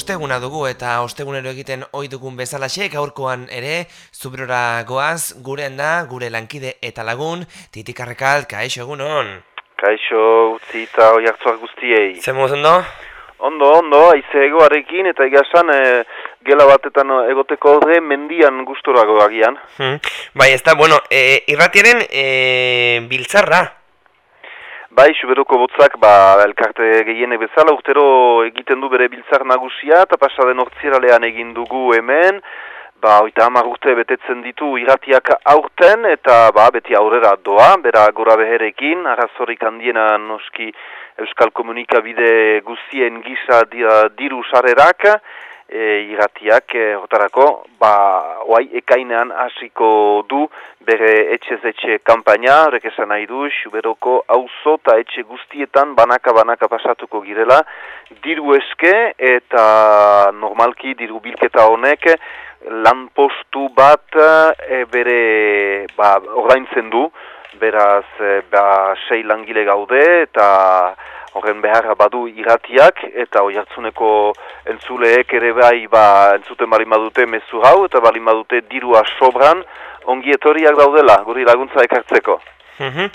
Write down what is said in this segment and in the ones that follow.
osteguna dugu eta ostegunero egiten ohi dugun bezalaxe gaurkoan ere zubrora goaz guren da gure lankide eta lagun titikarrekal kaixo egunon Kaixo utzi eta oi hartzuak guztiei Zer ondo? Ondo, ondo, aize egoarekin eta egasan e, gela batetan egoteko horre mendian gustorago agian. Hmm. Bai, ez da, bueno, e, irratiaren e, biltzarra, Bai, suberoko botzak, ba, elkarte gehiene bezala, urtero egiten du bere biltzar nagusia, eta pasaden hortziralean egin dugu hemen, ba, oita hamar urte betetzen ditu iratiak aurten, eta ba, beti aurrera doa, bera gora beherekin, arazorik handiena noski Euskal Komunikabide guzien gisa diru sarerak, e, iratiak e, hortarako, ba, oai ekainean hasiko du bere etxez etxe kampaina, horrek esan nahi du, xuberoko auzo eta etxe guztietan banaka-banaka pasatuko girela, diru eske eta normalki diru bilketa honek lanpostu bat e, bere ba, ordaintzen du, beraz e, ba, sei langile gaude eta horren beharra badu iratiak eta oi hartzuneko entzuleek ere bai ba, entzuten bali madute mezu hau eta bali madute dirua sobran ongi etoriak daudela guri laguntza ekartzeko. Mhm.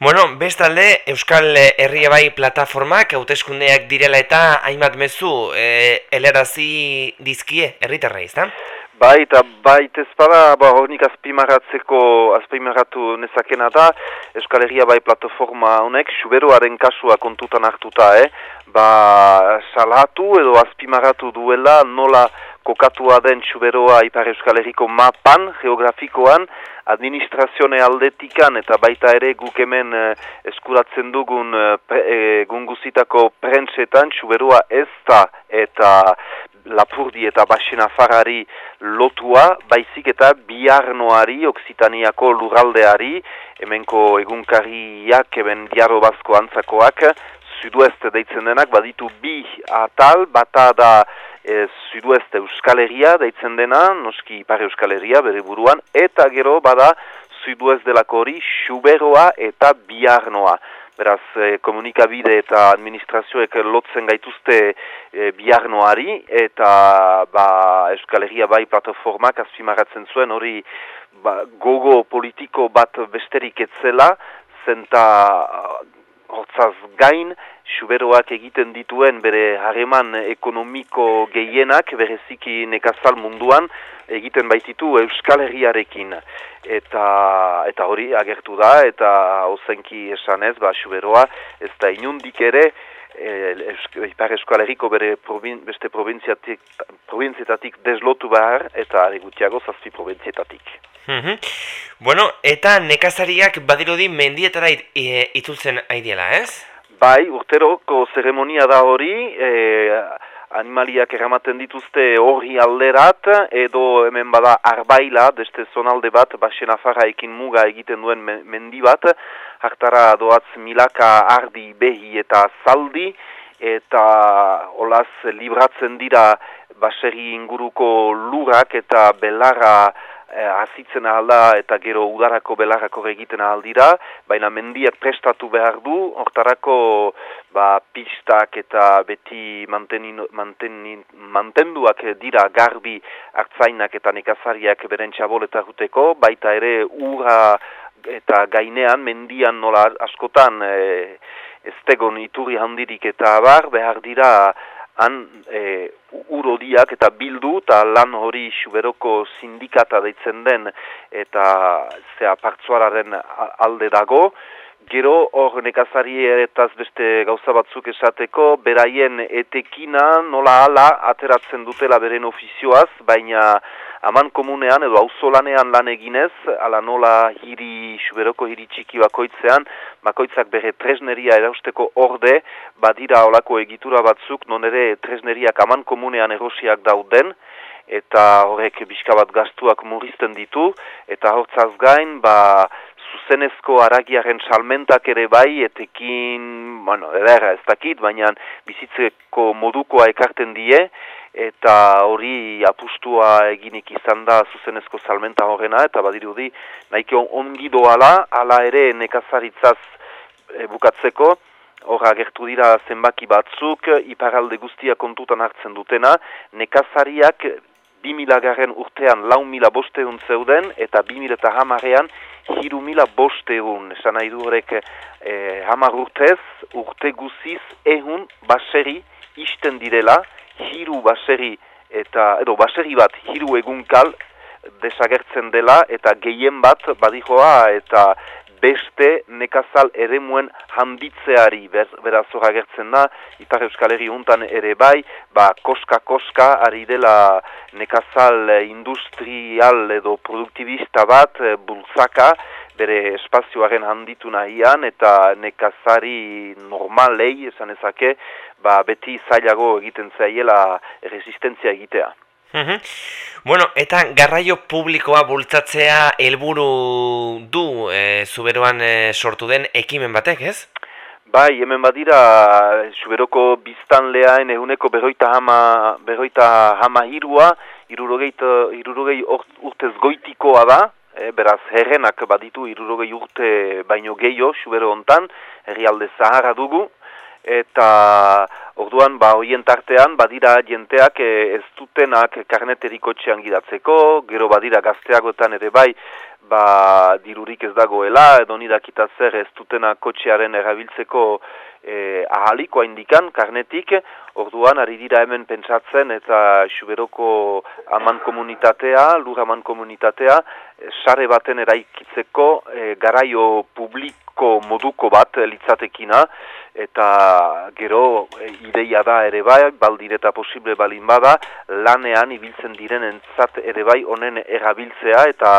Bueno, bestalde Euskal Herria Bai plataformak hauteskundeak direla eta hainbat mezu e, elerazi dizkie herritarra izan? Bai, eta bai, tezpada, ba, honik azpimaratzeko, azpimaratu nezakena da, Euskal Herria bai plataforma honek, suberoaren kasua kontutan hartuta, eh? Ba, salatu edo azpimaratu duela nola kokatua den suberoa Ipar Euskal Herriko mapan, geografikoan, administrazione aldetikan eta baita ere guk hemen eh, eskuratzen dugun eh, pre, eh, gunguzitako prentsetan, suberoa ez da eta lapurdi eta basena farari lotua, baizik eta biarnoari, oksitaniako lurraldeari, hemenko egunkariak, eben diaro bazko antzakoak, sudueste deitzen denak, baditu bi atal, bata da e, sudueste euskaleria deitzen dena, noski pare euskaleria bere buruan, eta gero bada sudueste delako hori, xuberoa eta biarnoa beraz e, komunikabide eta administrazioek lotzen gaituzte e, biarnoari eta ba, Euskal Herria bai plataformak azpimaratzen zuen hori ba, gogo politiko bat besterik etzela zenta hortzaz gain Suberoak egiten dituen bere hareman ekonomiko gehienak bereziki nekazal munduan egiten baititu Euskal Herriarekin. Eta eta hori agertu da eta ozenki esanez ba Suberoa ez da inundik ere e, Ipar Euskal Herriko bere provin, beste provintzietatik deslotu behar eta gutiago zazpi provintzietatik. Mm Bueno, eta nekazariak badirudi mendietara it, e, itzultzen aidiela, ez? Bai, urteroko zeremonia da hori, e, animaliak eramaten dituzte hori alderat, edo hemen bada arbaila, deste zonalde bat, basen afarra ekin muga egiten duen mendi bat, hartara doatz milaka ardi behi eta zaldi, eta olaz libratzen dira baseri inguruko lurak eta belarra eh, azitzen alda eta gero udarako belarrako egiten aldira, baina mendia prestatu behar du, hortarako ba, pistak eta beti mantenin, mantenin, mantenduak dira garbi hartzainak eta nekazariak beren txaboleta juteko, baita ere ura eta gainean mendian nola askotan e, ez tegon iturri handirik eta abar, behar dira han e, urodiak eta bildu eta lan hori suberoko sindikata deitzen den eta zea partzuararen alde dago. Gero hor nekazari eretaz beste gauza batzuk esateko, beraien etekina nola ala ateratzen dutela beren ofizioaz, baina aman komunean edo auzolanean lan eginez, ala nola hiri, suberoko hiri txiki bakoitzean, bakoitzak bere tresneria erausteko orde, badira olako egitura batzuk, non ere tresneriak aman komunean erosiak dauden, eta horrek bizka bat gaztuak murrizten ditu, eta hortzaz gain, ba, zuzenezko aragiaren salmentak ere bai, etekin, bueno, edera ez dakit, baina bizitzeko modukoa ekarten die, eta hori apustua eginik izan da zuzenezko salmenta horrena, eta badirudi, nahiko ongi doala, ala ere nekazaritzaz e, bukatzeko, hor agertu dira zenbaki batzuk, iparalde guztia kontutan hartzen dutena, nekazariak 2000 garen urtean lau mila bosteun zeuden, eta 2000 eta hamarean hiru mila bosteun. Esan nahi du horrek eh, hamar urtez, urte guziz ehun baseri isten direla, hiru baseri eta edo baseri bat hiru egunkal desagertzen dela eta gehien bat badijoa eta beste nekazal ere muen handitzeari ber, beraz gertzen da, Itar Euskal Herri untan ere bai, ba, koska-koska ari dela nekazal industrial edo produktibista bat, e, bultzaka, bere espazioaren handitu nahian, eta nekazari normalei, esan ezake, ba, beti zailago egiten zaiela resistentzia egitea. Mhm. Bueno, eta garraio publikoa bultzatzea helburu du e, zuberoan e, sortu den ekimen batek, ez? Bai, hemen badira zuberoko biztan lehaen eguneko berroita hama, berroita hama hirua, irurogei urtez goitikoa da, e, beraz herrenak baditu irurogei urte baino gehiago zubero hontan, herrialde zahara dugu, eta orduan ba hoien tartean badira jenteak e, ez dutenak karneteriko txean gidatzeko, gero badira gazteagoetan ere bai ba dirurik ez dagoela edo nidakita zer ez dutenak kotxearen erabiltzeko e, ahaliko indikan karnetik, orduan ari dira hemen pentsatzen eta xuberoko aman komunitatea, lur aman komunitatea, e, sare baten eraikitzeko e, garaio publiko moduko bat litzatekina, eta gero e, ideia da ere bai, baldir eta posible balin bada, lanean ibiltzen diren entzat ere bai honen erabiltzea eta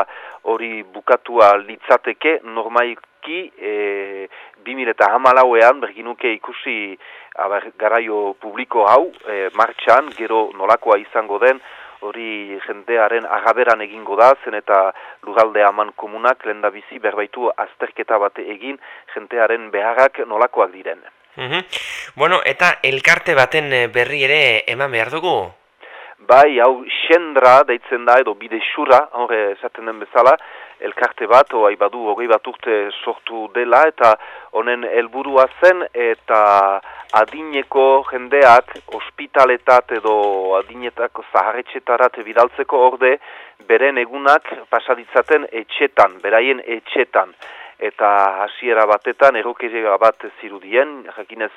hori bukatua litzateke normalki e, 2000 eta hamalauean berginuke ikusi aber, garaio publiko hau e, martxan, gero nolakoa izango den, hori jendearen agaberan egingo da, zen eta lugalde haman komunak lehen bizi berbaitu azterketa bate egin jentearen beharrak nolakoak diren. Mm Bueno, eta elkarte baten eh, berri ere eman behar dugu? Bai, hau xendra deitzen da edo bide xura, horre esaten den bezala, elkarte bat, oai badu hogei bat urte sortu dela, eta honen helburua zen, eta adineko jendeak ospitaletat edo adinetako zaharretxetarat bidaltzeko orde, beren egunak pasaditzaten etxetan, beraien etxetan. Eta hasiera batetan, erokera bat zirudien, jakinez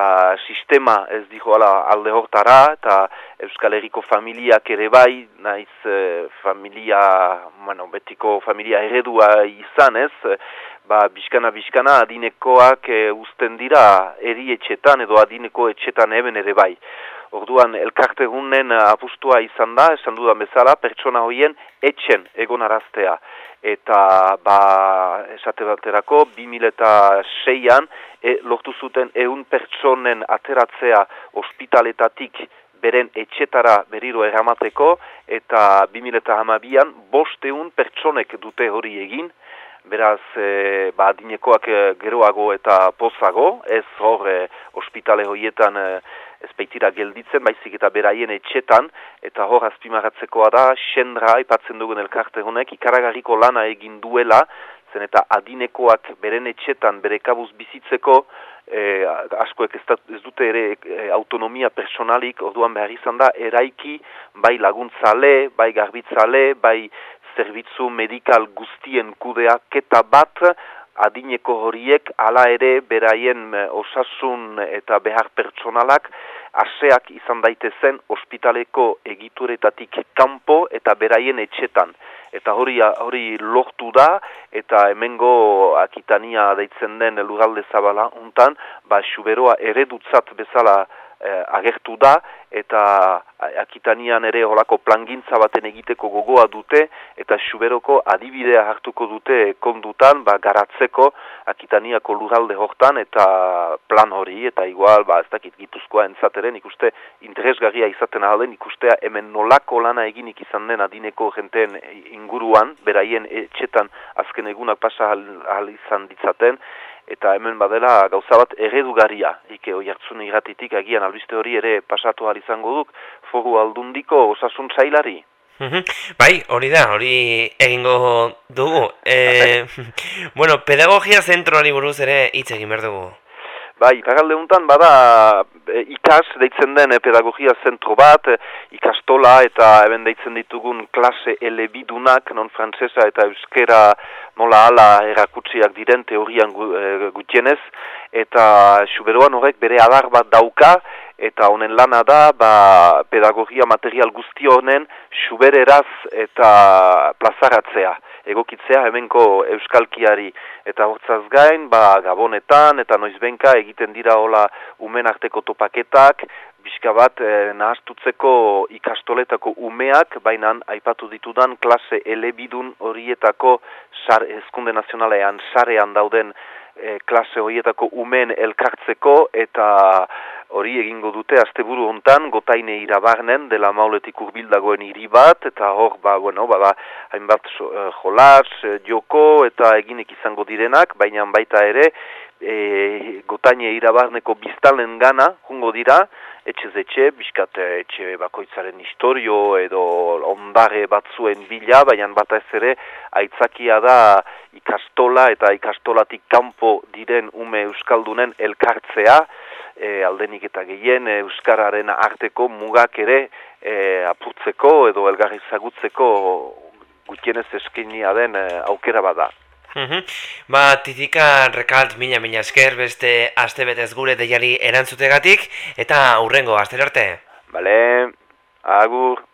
ba, sistema ez dihoala alde hortara, eta Euskal Herriko familiak ere bai, naiz e, familia, bueno, betiko familia eredua izan ez, ba, biskana adinekoak e, uzten dira eri etxetan edo adineko etxetan eben ere bai. Orduan, elkarte gunen apustua izan da, esan dudan bezala, pertsona hoien etxen egon araztea. Eta, ba, esate baterako, 2006an, e, lortu zuten ehun pertsonen ateratzea ospitaletatik beren etxetara beriro eramateko, eta 2008an, bosteun pertsonek dute hori egin, beraz, e, ba, dinekoak e, geroago eta pozago, ez hor, e, ospitale horietan e, ez baitira gelditzen, baizik eta beraien etxetan, eta hor azpimaratzekoa da, xendra, ipatzen dugun elkarte honek, ikaragarriko lana egin duela, zen eta adinekoak beren etxetan bere kabuz bizitzeko, e, askoek ez, ez dute ere e, autonomia personalik, orduan behar izan da, eraiki, bai laguntzale, bai garbitzale, bai zerbitzu medikal guztien kudeaketa bat, adineko horiek hala ere beraien eh, osasun eta behar pertsonalak aseak izan daitezen ospitaleko egituretatik kanpo eta beraien etxetan. Eta hori, hori lortu da eta hemengo akitania deitzen den lugalde zabala untan, ba, xuberoa eredutzat bezala agertu da eta akitanian ere holako plangintza baten egiteko gogoa dute eta suberoko adibidea hartuko dute kondutan ba, garatzeko akitaniako luralde hortan eta plan hori eta igual ba, ez dakit gituzkoa entzateren ikuste interesgarria izaten ahalen ikustea hemen nolako lana eginik izan den adineko jenteen inguruan beraien etxetan azken egunak pasa ahal izan ditzaten eta hemen badela gauza bat eredugaria, ike oi hartzun iratitik agian albiste hori ere pasatu izango duk, foru aldundiko osasun zailari. Bai, hori da, hori egingo dugu. E, bueno, pedagogia zentroari buruz ere hitz egin behar dugu. Bai, iparalde untan, bada e, ikas deitzen den e, pedagogia zentro bat, e, ikastola eta eben deitzen ditugun klase elebidunak, non frantzesa eta euskera nola ala erakutsiak diren teorian gu, e, gutienez, eta suberoan horrek bere adar bat dauka, eta honen lana da ba, pedagogia material guzti honen subereraz eta plazaratzea egokitzea hemenko euskalkiari. Eta hortzaz gain, ba, gabonetan eta noizbenka egiten dira hola umen arteko topaketak, bizka bat e, nahastutzeko ikastoletako umeak, baina aipatu ditudan klase elebidun horietako sar, ezkunde nazionalean sarean dauden e, klase horietako umen elkartzeko eta hori egingo dute asteburu hontan gotaine irabarnen dela mauletik urbildagoen hiri bat eta hor ba bueno bada hainbat uh, jolas uh, joko eta eginek izango direnak baina baita ere e, gotaine irabarneko biztalen gana jungo dira etxe zetxe, biskat etxe bakoitzaren historio edo ondare batzuen bila, baina bat ez ere aitzakia da ikastola eta ikastolatik kanpo diren ume euskaldunen elkartzea, e, aldenik eta gehien e, Euskararen arteko mugak ere e, apurtzeko edo elgarri zagutzeko gutienez eskinia den e, aukera bada. Mm Ba, titika rekalt mina mina esker beste aste betez gure deiari erantzutegatik eta aurrengo aster arte. Bale, agur.